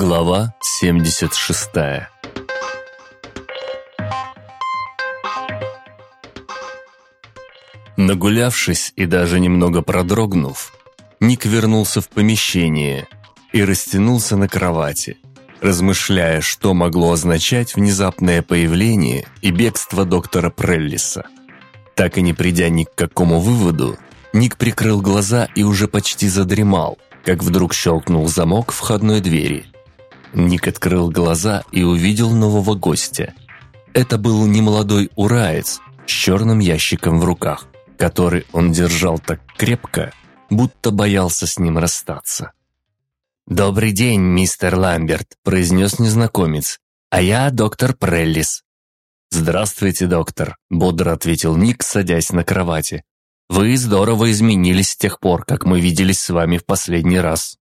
Глава 76 Нагулявшись и даже немного продрогнув, Ник вернулся в помещение и растянулся на кровати, размышляя, что могло означать внезапное появление и бегство доктора Преллиса. Так и не придя ни к какому выводу, Ник прикрыл глаза и уже почти задремал, как вдруг щелкнул замок входной двери. Ник открыл глаза и увидел нового гостя. Это был немолодой ураец с черным ящиком в руках, который он держал так крепко, будто боялся с ним расстаться. «Добрый день, мистер Ламберт», – произнес незнакомец. «А я доктор Преллис». «Здравствуйте, доктор», – бодро ответил Ник, садясь на кровати. «Вы здорово изменились с тех пор, как мы виделись с вами в последний раз».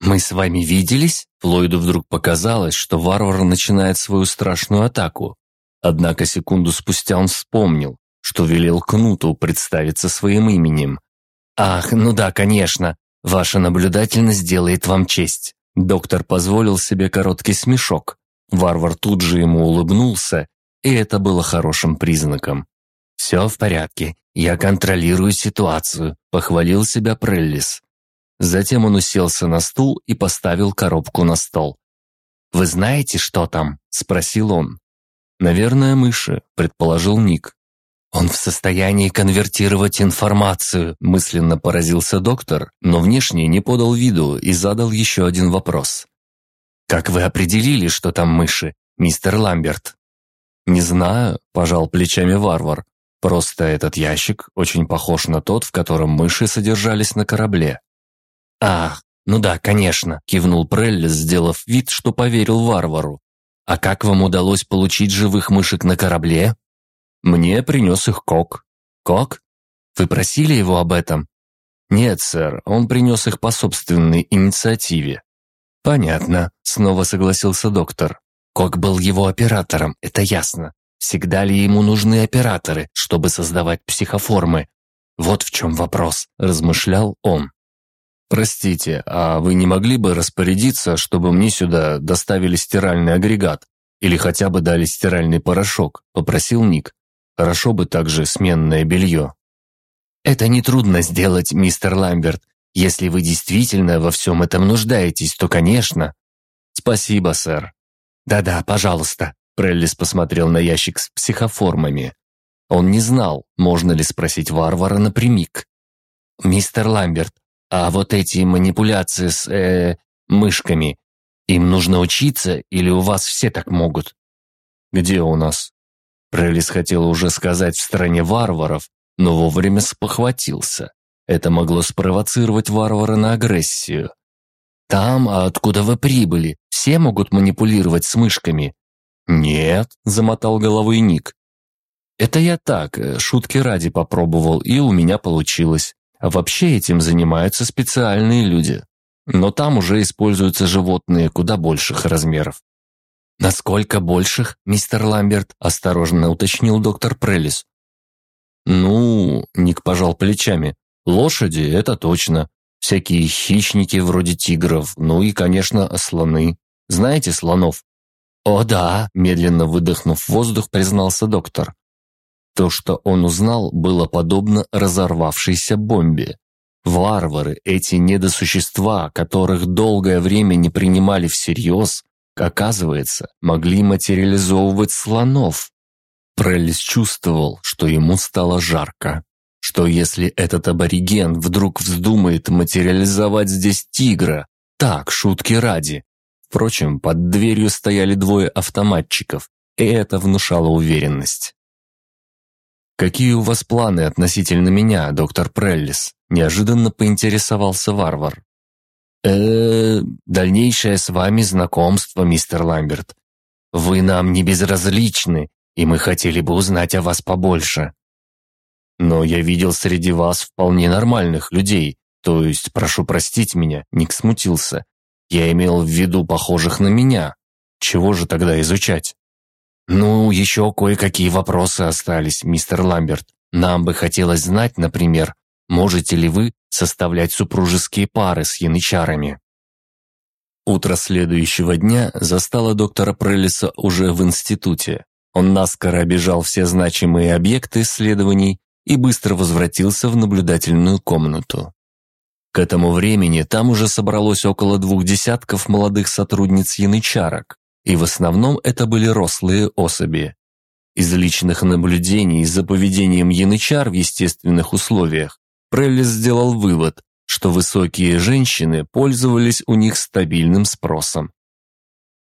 «Мы с вами виделись?» Флойду вдруг показалось, что варвар начинает свою страшную атаку. Однако секунду спустя он вспомнил, что велел Кнуту представиться своим именем. «Ах, ну да, конечно. Ваша наблюдательность делает вам честь». Доктор позволил себе короткий смешок. Варвар тут же ему улыбнулся, и это было хорошим признаком. «Все в порядке, я контролирую ситуацию», – похвалил себя Преллис. Затем он уселся на стул и поставил коробку на стол. «Вы знаете, что там?» – спросил он. «Наверное, мыши», – предположил Ник. «Он в состоянии конвертировать информацию», – мысленно поразился доктор, но внешне не подал виду и задал еще один вопрос. «Как вы определили, что там мыши, мистер Ламберт?» «Не знаю», – пожал плечами варвар. «Просто этот ящик очень похож на тот, в котором мыши содержались на корабле». «Ах, ну да, конечно», – кивнул Преллис, сделав вид, что поверил варвару. «А как вам удалось получить живых мышек на корабле?» «Мне принес их Кок». «Кок? Вы просили его об этом?» «Нет, сэр, он принес их по собственной инициативе». «Понятно», – снова согласился доктор. «Кок был его оператором, это ясно. Всегда ли ему нужны операторы, чтобы создавать психоформы? Вот в чем вопрос», – размышлял он. «Простите, а вы не могли бы распорядиться, чтобы мне сюда доставили стиральный агрегат? Или хотя бы дали стиральный порошок?» – попросил Ник. «Хорошо бы также сменное белье». «Это нетрудно сделать, мистер Ламберт. Если вы действительно во всем этом нуждаетесь, то, конечно». «Спасибо, сэр». «Да-да, пожалуйста», – Преллис посмотрел на ящик с психоформами. Он не знал, можно ли спросить варвара напрямик. «Мистер Ламберт, а вот эти манипуляции с, э, мышками, им нужно учиться или у вас все так могут? Где у нас? Прелис хотел уже сказать в стране варваров, но вовремя спохватился. Это могло спровоцировать варвара на агрессию. «Там, а откуда вы прибыли? Все могут манипулировать с мышками?» «Нет», — замотал головой Ник. «Это я так, э, шутки ради попробовал, и у меня получилось. А вообще этим занимаются специальные люди. Но там уже используются животные куда больших размеров. «Насколько больших, мистер Ламберт?» – осторожно уточнил доктор Преллис. «Ну...» – Ник пожал плечами. «Лошади – это точно. Всякие хищники вроде тигров, ну и, конечно, слоны. Знаете слонов?» «О да», – медленно выдохнув воздух, признался доктор. То, что он узнал, было подобно разорвавшейся бомбе. Варвары, эти недосущества, которых долгое время не принимали всерьез, оказывается, могли материализовывать слонов. Преллис чувствовал, что ему стало жарко. Что если этот абориген вдруг вздумает материализовать здесь тигра? Так, шутки ради. Впрочем, под дверью стояли двое автоматчиков, и это внушало уверенность. «Какие у вас планы относительно меня, доктор Преллис?» Неожиданно поинтересовался варвар. э дальнейшее с вами знакомство, мистер Ламберт. Вы нам не безразличны, и мы хотели бы узнать о вас побольше. Но я видел среди вас вполне нормальных людей, то есть, прошу простить меня, Ник смутился. Я имел в виду похожих на меня. Чего же тогда изучать? «Ну, еще кое-какие вопросы остались, мистер Ламберт. Нам бы хотелось знать, например, можете ли вы составлять супружеские пары с янычарами?» Утро следующего дня застало доктора Преллиса уже в институте. Он наскоро обежал все значимые объекты исследований и быстро возвратился в наблюдательную комнату. К этому времени там уже собралось около двух десятков молодых сотрудниц янычарок, и в основном это были рослые особи. Из личных наблюдений за поведением янычар в естественных условиях Преллис сделал вывод, что высокие женщины пользовались у них стабильным спросом.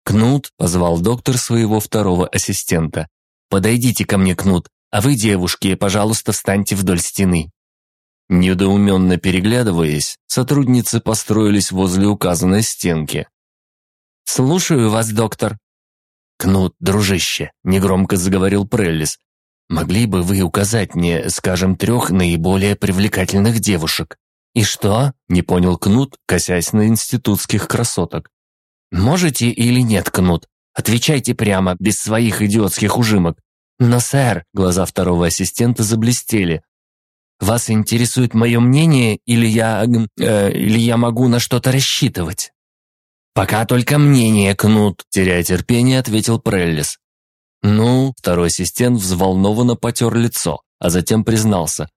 «Кнут», – позвал доктор своего второго ассистента. «Подойдите ко мне, Кнут, а вы, девушки, пожалуйста, встаньте вдоль стены». Недоуменно переглядываясь, сотрудницы построились возле указанной стенки. «Слушаю вас, доктор». «Кнут, дружище», – негромко заговорил Преллис, «могли бы вы указать мне, скажем, трех наиболее привлекательных девушек?» «И что?» – не понял Кнут, косясь на институтских красоток. «Можете или нет, Кнут? Отвечайте прямо, без своих идиотских ужимок». «Но, сэр», – глаза второго ассистента заблестели. «Вас интересует мое мнение, или я... Э, или я могу на что-то рассчитывать?» «Пока только мнение, Кнут», – теряя терпение, ответил Преллис. «Ну?» – второй ассистент взволнованно потер лицо, а затем признался.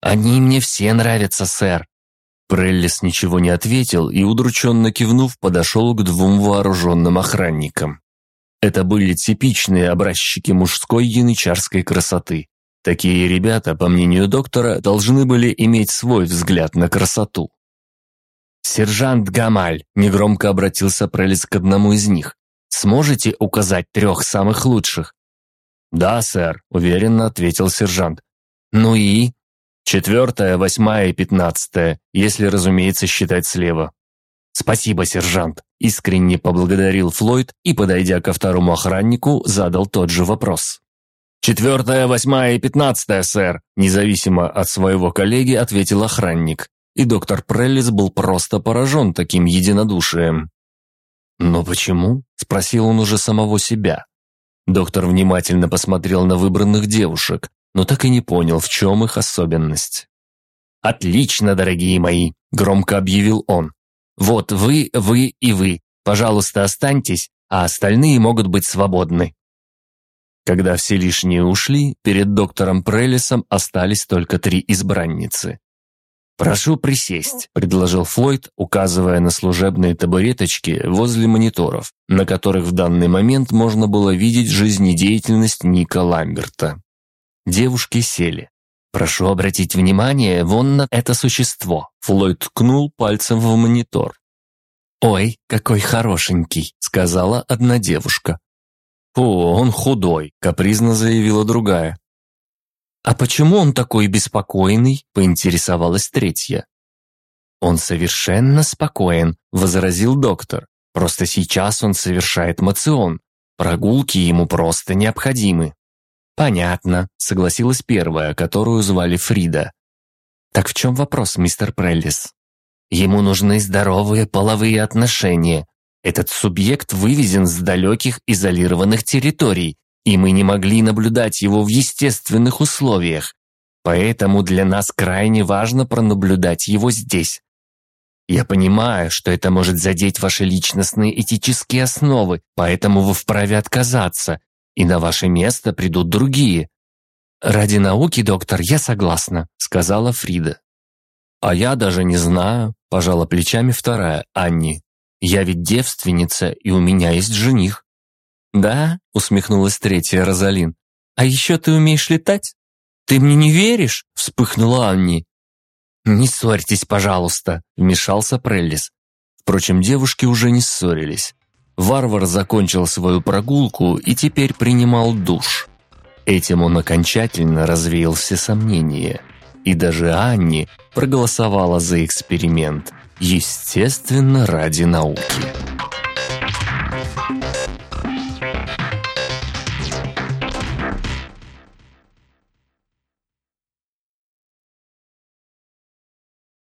«Они мне все нравятся, сэр. Преллис ничего не ответил и, удрученно кивнув, подошел к двум вооруженным охранникам. Это были типичные образчики мужской янычарской красоты. Такие ребята, по мнению доктора, должны были иметь свой взгляд на красоту. «Сержант Гамаль», – негромко обратился Прелис к одному из них, – «сможете указать трех самых лучших?» «Да, сэр», – уверенно ответил сержант. «Ну и?» Четвертая, восьмая и пятнадцатая, если, разумеется, считать слева. «Спасибо, сержант», – искренне поблагодарил Флойд и, подойдя ко второму охраннику, задал тот же вопрос. «Четвертая, восьмая и пятнадцатая, сэр», – независимо от своего коллеги ответил охранник. И доктор Преллис был просто поражен таким единодушием. «Но почему?» – спросил он уже самого себя. Доктор внимательно посмотрел на выбранных девушек, но так и не понял, в чем их особенность. «Отлично, дорогие мои!» – громко объявил он. «Вот вы, вы и вы. Пожалуйста, останьтесь, а остальные могут быть свободны». Когда все лишние ушли, перед доктором Преллисом остались только три избранницы. «Прошу присесть», – предложил Флойд, указывая на служебные табуреточки возле мониторов, на которых в данный момент можно было видеть жизнедеятельность Ника Ламберта. Девушки сели. «Прошу обратить внимание вон на это существо», Флойд ткнул пальцем в монитор. «Ой, какой хорошенький», — сказала одна девушка. «О, он худой», — капризно заявила другая. «А почему он такой беспокойный?» — поинтересовалась третья. «Он совершенно спокоен», — возразил доктор. «Просто сейчас он совершает мацион. Прогулки ему просто необходимы». «Понятно», — согласилась первая, которую звали Фрида. «Так в чем вопрос, мистер Преллис?» «Ему нужны здоровые половые отношения. Этот субъект вывезен с далеких изолированных территорий, и мы не могли наблюдать его в естественных условиях. Поэтому для нас крайне важно пронаблюдать его здесь. Я понимаю, что это может задеть ваши личностные этические основы, поэтому вы вправе отказаться, и на ваше место придут другие. Ради науки, доктор, я согласна, сказала Фрида. А я даже не знаю, пожала плечами вторая, Анни. Я ведь девственница, и у меня есть жених. Да, усмехнулась третья Розалин. А еще ты умеешь летать? Ты мне не веришь? вспыхнула Анни. Не ссорьтесь, пожалуйста, вмешался Преллис. Впрочем, девушки уже не ссорились. Варвар закончил свою прогулку и теперь принимал душ. Этим он окончательно развеял все сомнения. И даже Анни проголосовала за эксперимент, естественно, ради науки.